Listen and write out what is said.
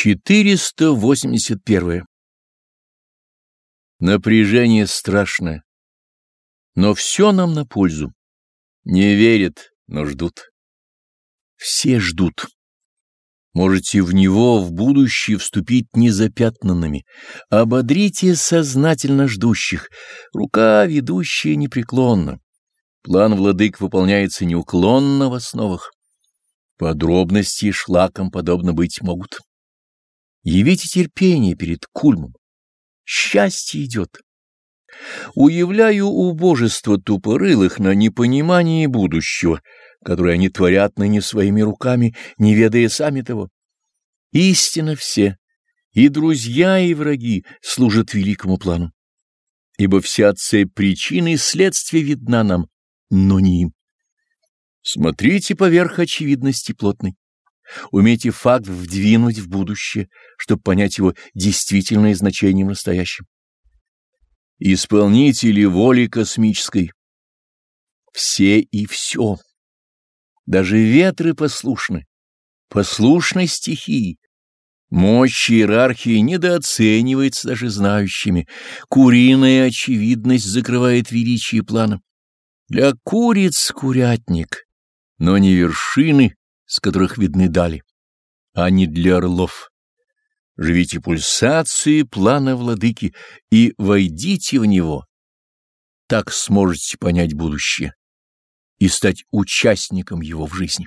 481. Напряжение страшное, но все нам на пользу. Не верят, но ждут. Все ждут. Можете в него в будущее вступить незапятнанными. Ободрите сознательно ждущих. Рука ведущая непреклонна. План владык выполняется неуклонно в основах. Подробности шлаком подобно быть могут. Явите терпение перед кульмом. Счастье идет. Уявляю убожество тупорылых на непонимании будущего, которое они творят ныне своими руками, не ведая сами того. Истинно все, и друзья, и враги, служат великому плану. Ибо вся цепь причин и следствия видна нам, но не им. Смотрите поверх очевидности плотной. Умейте факт вдвинуть в будущее, чтобы понять его действительное значение в настоящем. Исполнители воли космической. Все и все. Даже ветры послушны. Послушны стихии. Мощь иерархии недооценивается даже знающими. Куриная очевидность закрывает величие плана. Для куриц курятник, но не вершины, с которых видны дали, а не для орлов. Живите пульсации плана владыки и войдите в него. Так сможете понять будущее и стать участником его в жизни.